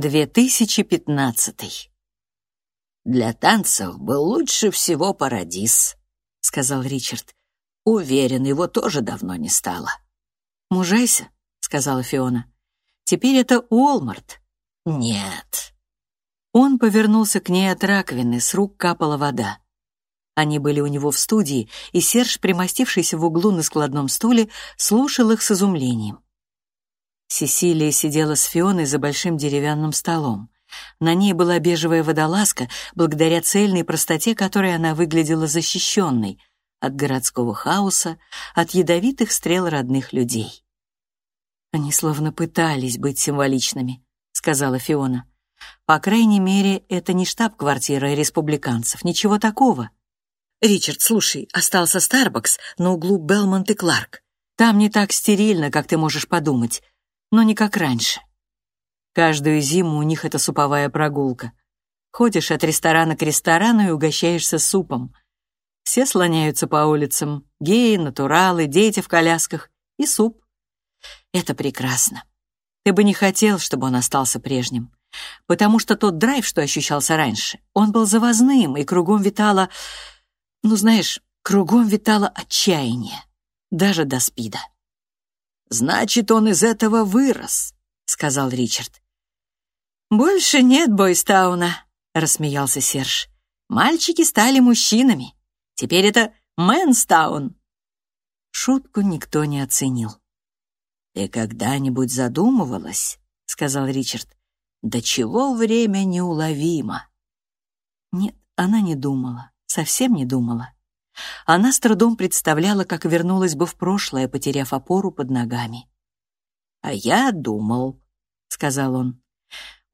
2015. «Для танцев был лучше всего Парадис», — сказал Ричард. «Уверен, его тоже давно не стало». «Мужайся», — сказала Фиона. «Теперь это Уолмарт». «Нет». Он повернулся к ней от раковины, с рук капала вода. Они были у него в студии, и Серж, примостившийся в углу на складном стуле, слушал их с изумлением. Сесилия сидела с Фионой за большим деревянным столом. На ней была бежевая водолазка, благодаря цельной простоте которой она выглядела защищенной от городского хаоса, от ядовитых стрел родных людей. «Они словно пытались быть символичными», — сказала Фиона. «По крайней мере, это не штаб-квартира республиканцев, ничего такого». «Ричард, слушай, остался Старбакс на углу Белмонт и Кларк. Там не так стерильно, как ты можешь подумать, но не как раньше. Каждую зиму у них это суповая прогулка. Ходишь от ресторана к ресторану и угощаешься супом. Все слоняются по улицам, геи, натуралы, дети в колясках и суп. Это прекрасно. Ты бы не хотел, чтобы он остался прежним, потому что тот драйв, что ощущался раньше, он был завозным, и кругом витало... Ну, знаешь, кругом витало отчаяние, даже до спида. «Значит, он из этого вырос», — сказал Ричард. «Больше нет Бойстауна», — рассмеялся Серж. «Мальчики стали мужчинами. Теперь это Мэнстаун». Шутку никто не оценил. «Ты когда-нибудь задумывалась?» — сказал Ричард. «До чего время неуловимо?» Нет, она не думала, совсем не думала. Она с трудом представляла, как вернулась бы в прошлое, потеряв опору под ногами. «А я думал», — сказал он.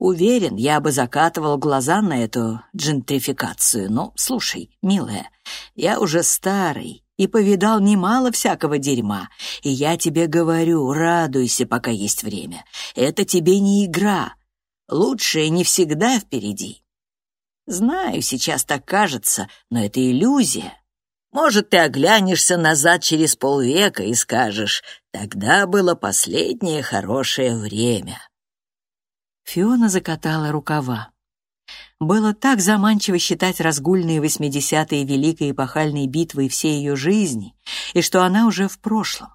Уверен, я бы закатывал глаза на эту джентрификацию. Но, слушай, милая, я уже старый и повидал немало всякого дерьма, и я тебе говорю, радуйся, пока есть время. Это тебе не игра. Лучшее не всегда впереди. Знаю, сейчас так кажется, но это иллюзия. Может, ты оглянешься назад через полвека и скажешь, тогда было последнее хорошее время. Фиона закатала рукава. Было так заманчиво считать разгульные восьмидесятые великой эпохальной битвой всей ее жизни, и что она уже в прошлом.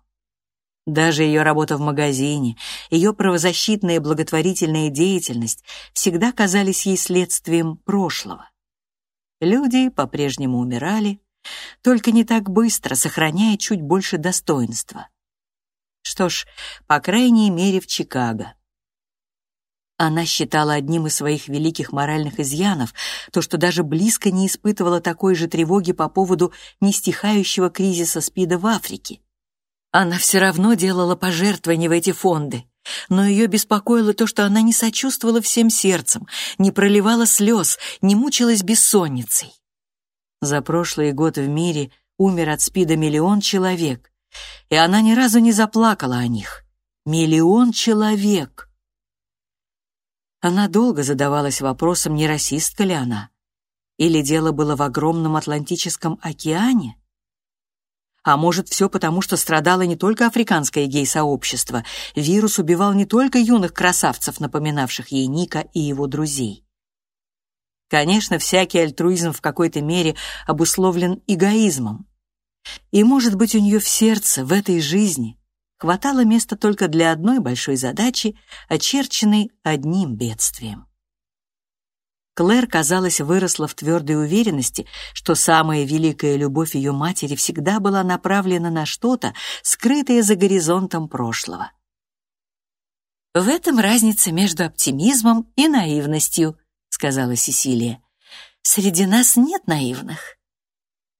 Даже ее работа в магазине, ее правозащитная благотворительная деятельность всегда казались ей следствием прошлого. Люди по-прежнему умирали, только не так быстро, сохраняя чуть больше достоинства. Что ж, по крайней мере, в Чикаго. Она считала одним из своих великих моральных изъянов то, что даже близко не испытывала такой же тревоги по поводу нестихающего кризиса СПИДа в Африке. Она все равно делала пожертвования в эти фонды, но ее беспокоило то, что она не сочувствовала всем сердцем, не проливала слез, не мучилась бессонницей. За прошлый год в мире умер от СПИДа миллион человек, и она ни разу не заплакала о них. Миллион человек! Она долго задавалась вопросом, не расистка ли она. Или дело было в огромном Атлантическом океане? А может, все потому, что страдало не только африканское гей-сообщество, вирус убивал не только юных красавцев, напоминавших ей Ника и его друзей. Конечно, всякий альтруизм в какой-то мере обусловлен эгоизмом. И, может быть, у нее в сердце, в этой жизни, хватало места только для одной большой задачи, очерченной одним бедствием. Клэр, казалось, выросла в твердой уверенности, что самая великая любовь ее матери всегда была направлена на что-то, скрытое за горизонтом прошлого. «В этом разница между оптимизмом и наивностью», — сказала Сесилия. «Среди нас нет наивных.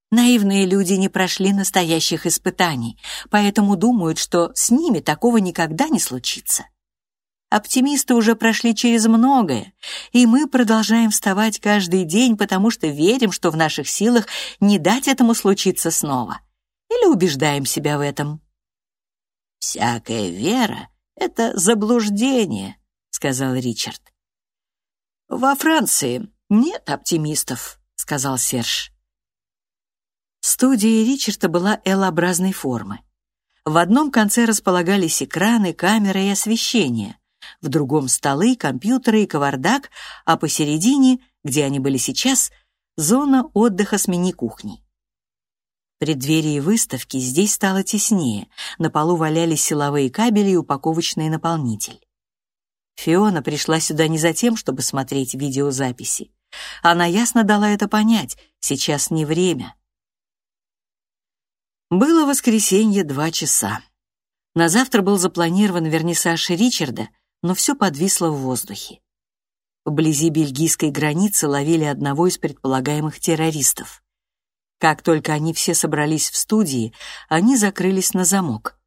Наивные люди не прошли настоящих испытаний, поэтому думают, что с ними такого никогда не случится. Оптимисты уже прошли через многое, и мы продолжаем вставать каждый день, потому что верим, что в наших силах не дать этому случиться снова. Или убеждаем себя в этом. «Всякая вера — это заблуждение», — сказал Ричард. «Во Франции нет оптимистов», — сказал Серж. Студия Ричарда была L-образной формы. В одном конце располагались экраны, камеры и освещение, в другом столы, компьютеры и кавардак, а посередине, где они были сейчас, зона отдыха с мини-кухней. В преддверии выставки здесь стало теснее, на полу валялись силовые кабели и упаковочный наполнитель. Фиона пришла сюда не за тем, чтобы смотреть видеозаписи. Она ясно дала это понять, сейчас не время. Было воскресенье два часа. На завтра был запланирован вернисаж Ричарда, но все подвисло в воздухе. Вблизи бельгийской границы ловили одного из предполагаемых террористов. Как только они все собрались в студии, они закрылись на замок.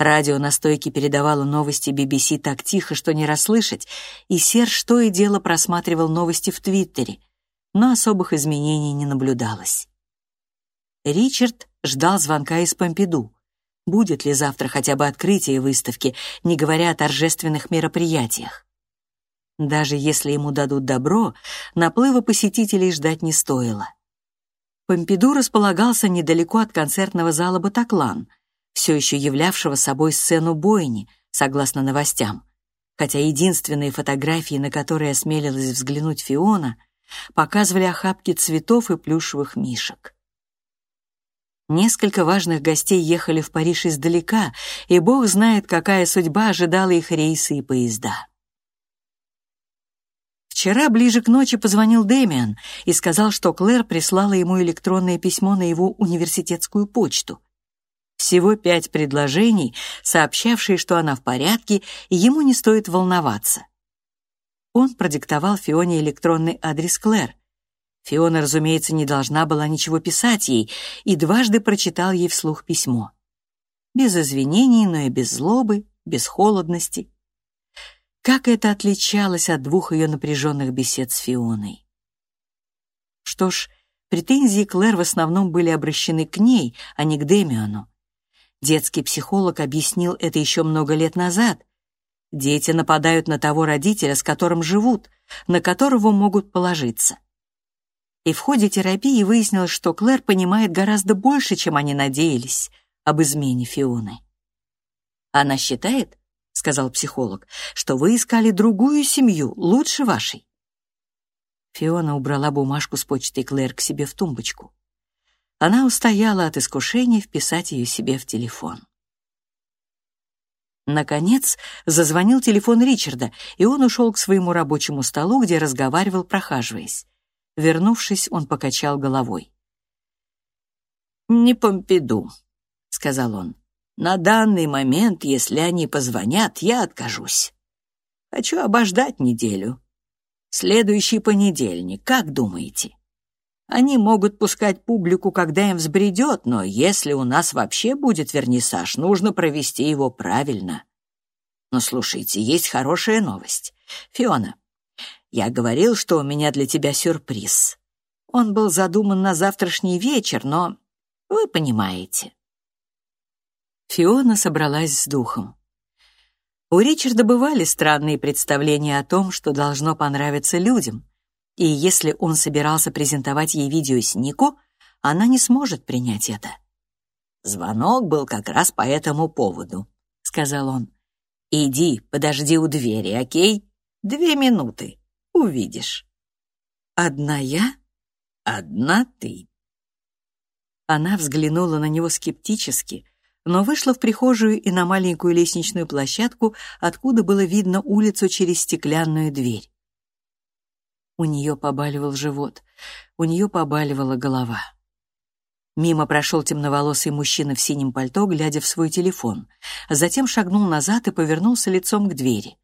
Радио на стойке передавало новости BBC так тихо, что не расслышать, и Серж то и дело просматривал новости в Твиттере, но особых изменений не наблюдалось. Ричард ждал звонка из Помпиду. Будет ли завтра хотя бы открытие выставки, не говоря о торжественных мероприятиях? Даже если ему дадут добро, наплыва посетителей ждать не стоило. Помпиду располагался недалеко от концертного зала «Батаклан», все еще являвшего собой сцену бойни, согласно новостям, хотя единственные фотографии, на которые осмелилась взглянуть Фиона, показывали охапки цветов и плюшевых мишек. Несколько важных гостей ехали в Париж издалека, и бог знает, какая судьба ожидала их рейсы и поезда. Вчера ближе к ночи позвонил Дэмиан и сказал, что Клэр прислала ему электронное письмо на его университетскую почту. Всего пять предложений, сообщавшие, что она в порядке, и ему не стоит волноваться. Он продиктовал Фионе электронный адрес Клэр. Фиона, разумеется, не должна была ничего писать ей, и дважды прочитал ей вслух письмо. Без извинений, но и без злобы, без холодности. Как это отличалось от двух ее напряженных бесед с Фионой? Что ж, претензии Клэр в основном были обращены к ней, а не к Демиану. Детский психолог объяснил это еще много лет назад. Дети нападают на того родителя, с которым живут, на которого могут положиться. И в ходе терапии выяснилось, что Клэр понимает гораздо больше, чем они надеялись, об измене Фионы. «Она считает, — сказал психолог, — что вы искали другую семью, лучше вашей». Фиона убрала бумажку с почтой Клэр к себе в тумбочку. Она устояла от искушения вписать ее себе в телефон. Наконец, зазвонил телефон Ричарда, и он ушел к своему рабочему столу, где разговаривал, прохаживаясь. Вернувшись, он покачал головой. «Не Помпиду», — сказал он. «На данный момент, если они позвонят, я откажусь. Хочу обождать неделю. Следующий понедельник, как думаете?» Они могут пускать публику, когда им взбредет, но если у нас вообще будет вернисаж, нужно провести его правильно. Но слушайте, есть хорошая новость. Фиона, я говорил, что у меня для тебя сюрприз. Он был задуман на завтрашний вечер, но вы понимаете. Фиона собралась с духом. У Ричарда бывали странные представления о том, что должно понравиться людям, и если он собирался презентовать ей видео с Нико, она не сможет принять это. «Звонок был как раз по этому поводу», — сказал он. «Иди, подожди у двери, окей? Две минуты. Увидишь». «Одна я?» «Одна ты». Она взглянула на него скептически, но вышла в прихожую и на маленькую лестничную площадку, откуда было видно улицу через стеклянную дверь. У нее побаливал живот, у нее побаливала голова. Мимо прошел темноволосый мужчина в синем пальто, глядя в свой телефон. Затем шагнул назад и повернулся лицом к двери.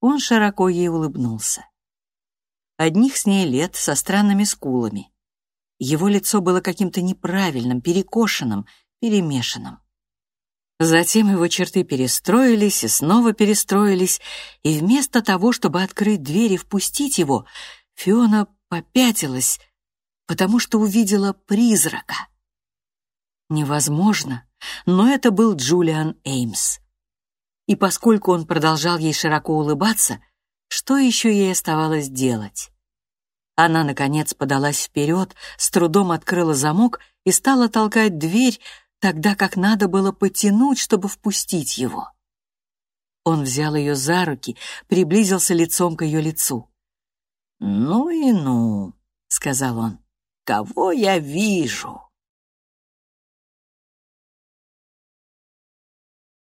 Он широко ей улыбнулся. Одних с ней лет, со странными скулами. Его лицо было каким-то неправильным, перекошенным, перемешанным. Затем его черты перестроились и снова перестроились, и вместо того, чтобы открыть дверь и впустить его, Фиона попятилась, потому что увидела призрака. Невозможно, но это был Джулиан Эймс. И поскольку он продолжал ей широко улыбаться, что еще ей оставалось делать? Она, наконец, подалась вперед, с трудом открыла замок и стала толкать дверь, тогда как надо было потянуть, чтобы впустить его. Он взял ее за руки, приблизился лицом к ее лицу. «Ну и ну», — сказал он, — «кого я вижу?